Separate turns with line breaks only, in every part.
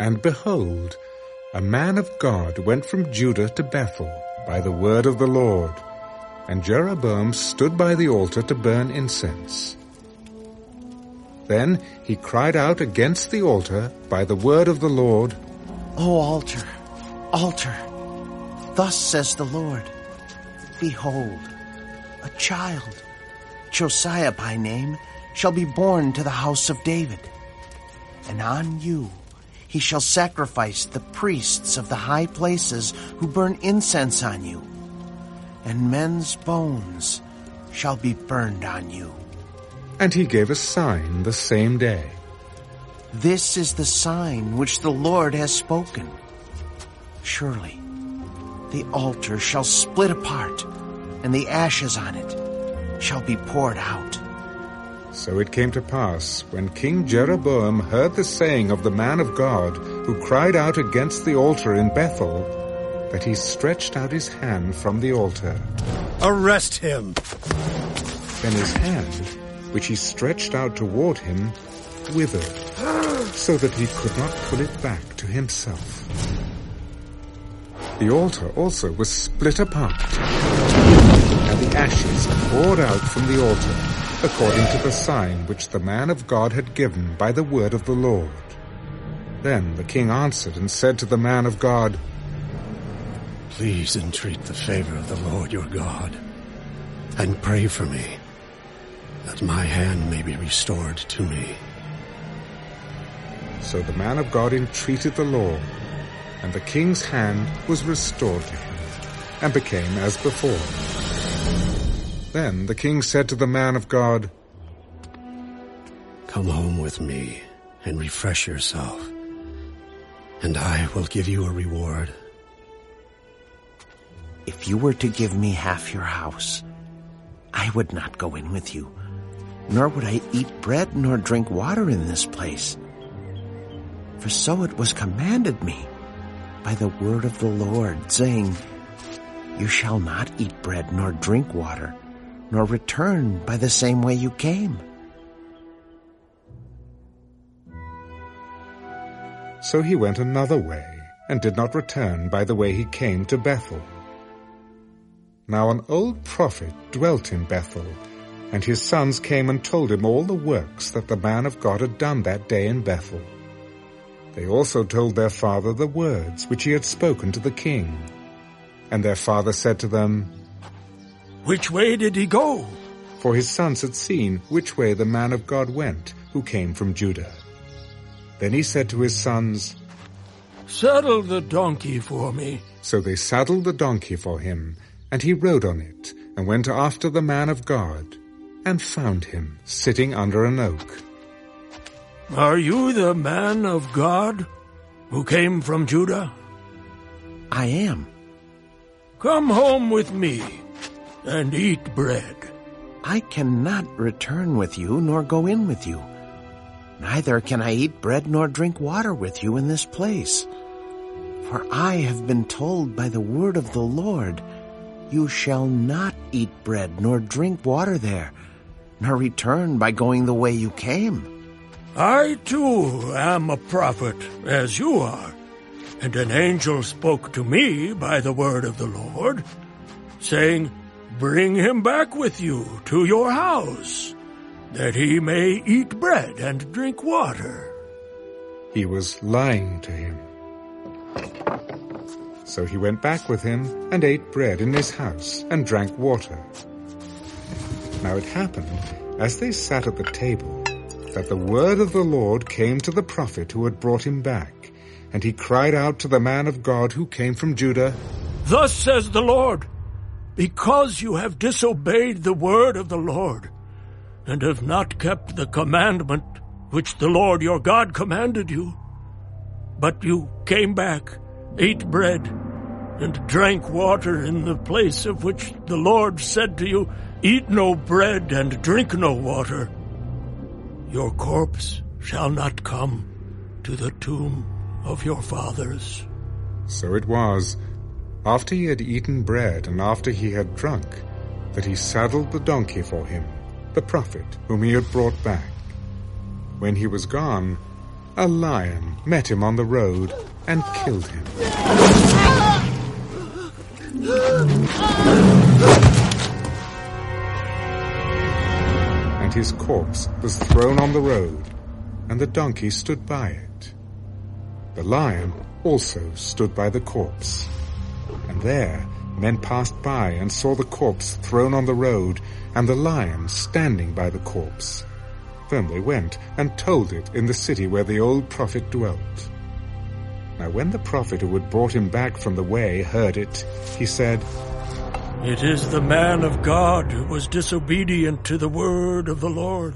And behold, a man of God went from Judah to Bethel by the word of the Lord, and Jeroboam stood by the altar to burn incense. Then he cried out against the altar by the word of the Lord,
O altar, altar, thus says the Lord, Behold, a child, Josiah by name, shall be born to the house of David. And on you he shall sacrifice the priests of the high places who burn incense on you, and men's bones shall be burned on you.
And he gave a sign the same day.
This is the sign which the Lord has spoken. Surely the altar shall split apart, and the ashes on it shall be poured out.
So it came to pass, when King Jeroboam heard the saying of the man of God, who cried out against the altar in Bethel, that he stretched out his hand from the altar.
Arrest him!
Then his hand, which he stretched out toward him, withered, so that he could not pull it back to himself. The altar also was split apart, and the ashes poured out from the altar according to the sign which the man of God had given by the word of the Lord. Then the king answered and said to the man of God,
Please entreat the favor of the Lord your God, and pray for me, that my hand may be restored to me.
So the man of God entreated the Lord, and the king's hand was restored to him, and became as before. Then the king said to the man of God,
Come home with me and refresh yourself, and I will give you a reward.
If you were to give me half your house, I would not go in with you, nor would I eat bread nor drink water in this place. For so it was commanded me by the word of the Lord, saying, You shall not eat bread nor drink water nor return by the same way you came.
So he went another way, and did not return by the way he came to Bethel. Now an old prophet dwelt in Bethel, and his sons came and told him all the works that the man of God had done that day in Bethel. They also told their father the words which he had spoken to the king. And their father said to them,
which way did he go?
For his sons had seen which way the man of God went, who came from Judah. Then he said to his sons,
Saddle the donkey for me.
So they saddled the donkey for him, and he rode on it, and went after the man of God, and found him sitting under an oak.
Are you the man of God who came from Judah?
I am.
Come home with me and eat bread.
I cannot return with you nor go in with you. Neither can I eat bread nor drink water with you in this place. For I have been told by the word of the Lord, you shall not eat bread nor drink water there, nor return by going the way you came.
I too am a prophet, as you are, and an angel spoke to me by the word of the Lord, saying, Bring him back with you to your house, that he may eat bread and drink water.
He was lying to him. So he went back with him and ate bread in his house and drank water. Now it happened, as they sat at the table, that the word of the Lord came to the prophet who had brought him back, and he cried out to the man of God who came from Judah,
Thus says the Lord, because you have disobeyed the word of the Lord, and have not kept the commandment which the Lord your God commanded you. But you came back, ate bread, and drank water in the place of which the Lord said to you, Eat no bread and drink no water. Your corpse shall not come to the tomb of your fathers.
So it was after he had eaten bread and after he had drunk, that he saddled the donkey for him, the prophet whom he had brought back. When he was gone, a lion met him on the road and killed him. And his corpse was thrown on the road, and the donkey stood by it. The lion also stood by the corpse. And there men passed by and saw the corpse thrown on the road, and the lion standing by the corpse. Then they went and told it in the city where the old prophet dwelt. Now when the prophet who had brought him back from the way heard it, he said,
It is the man of God who was disobedient to the word of the Lord.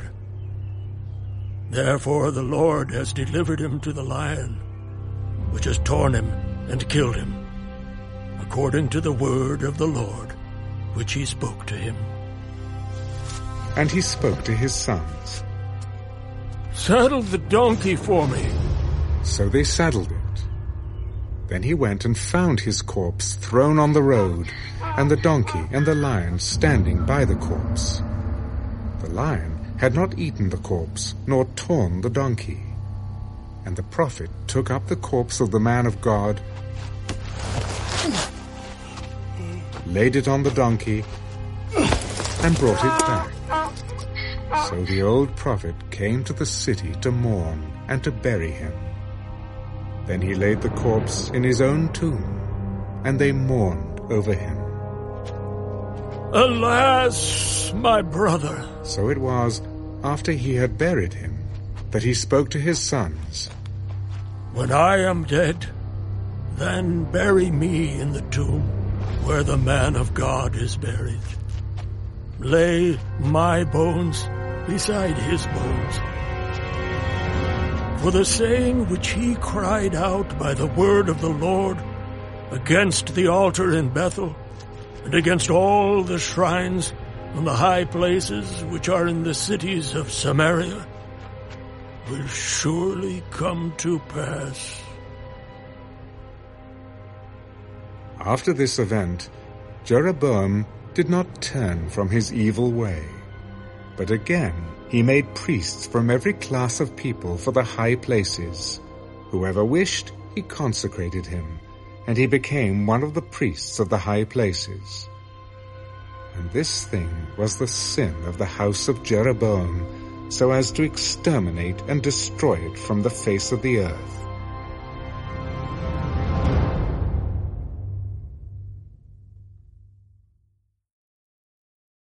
Therefore the Lord has delivered him to the lion, which has torn him and killed him, according to the word of the Lord, which he spoke to him.
And he spoke to his sons.
Saddle the donkey for me.
So they saddled it. Then he went and found his corpse thrown on the road, and the donkey and the lion standing by the corpse. The lion had not eaten the corpse, nor torn the donkey. And the prophet took up the corpse of the man of God, laid it on the donkey, and brought it back. So the old prophet came to the city to mourn and to bury him. Then he laid the corpse in his own tomb, and they mourned over him.
Alas, my brother.
So it was, after he had buried him, that he spoke to his sons.
When I am dead, then bury me in the tomb where the man of God is buried. Lay my bones beside his bones. For the saying which he cried out by the word of the Lord against the altar in Bethel, and against all the shrines and the high places which are in the cities of Samaria, will surely come to pass.
After this event, Jeroboam did not turn from his evil way. But again he made priests from every class of people for the high places. Whoever wished, he consecrated him, and he became one of the priests of the high places. And this thing was the sin of the house of Jeroboam, so as to exterminate and destroy it from the face of the earth.